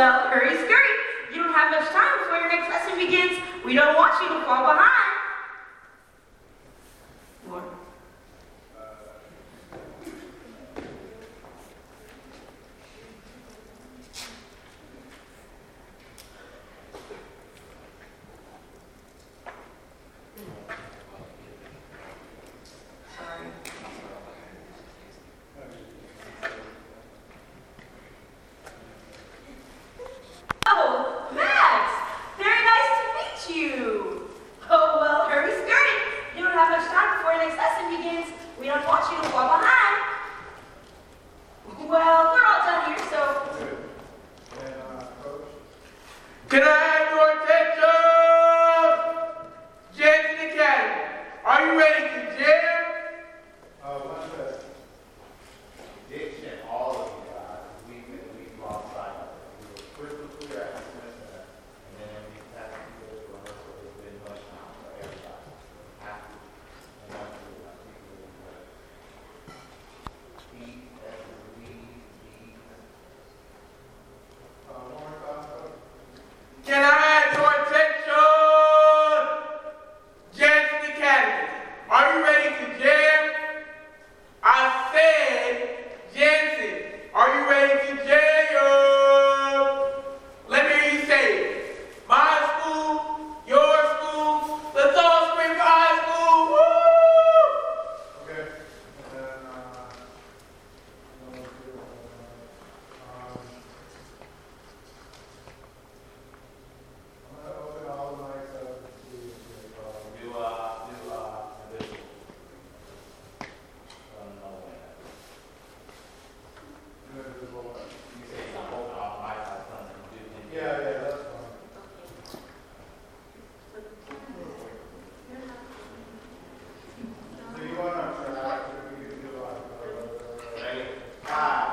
well, hurry, scurry. You don't have much time before your next lesson begins. We don't want you to fall behind. We don't want you to fall behind. Well, we're all done here, so. Can I have your attention? James and Academy, are you ready to jam?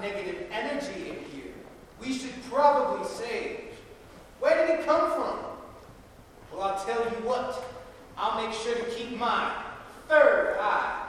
negative energy in here. We should probably say, where did it come from? Well, I'll tell you what. I'll make sure to keep my third eye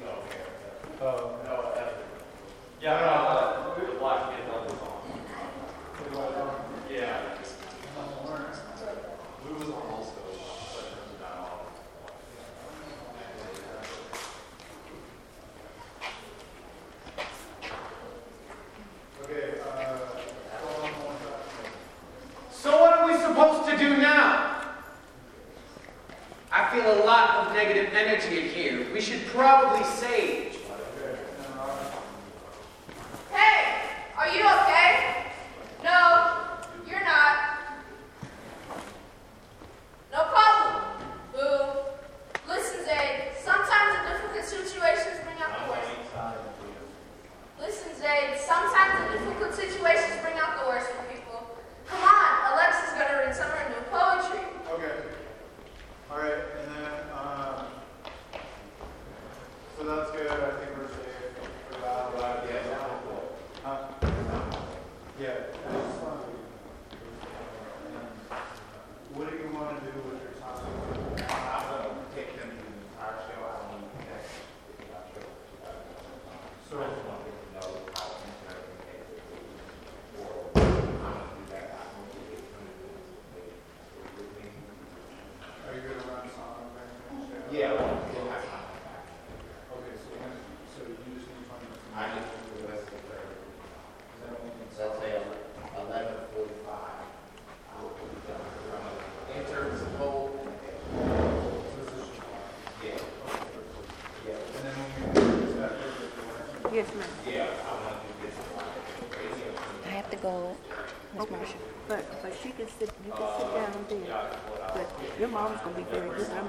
Oh. No, uh, yeah, no, uh, I feel a lot of negative energy in here. We should probably say Yeah. I have to go, okay. Marsha. But, but she can sit, you can sit down there. But your mom's going to be very good. I'm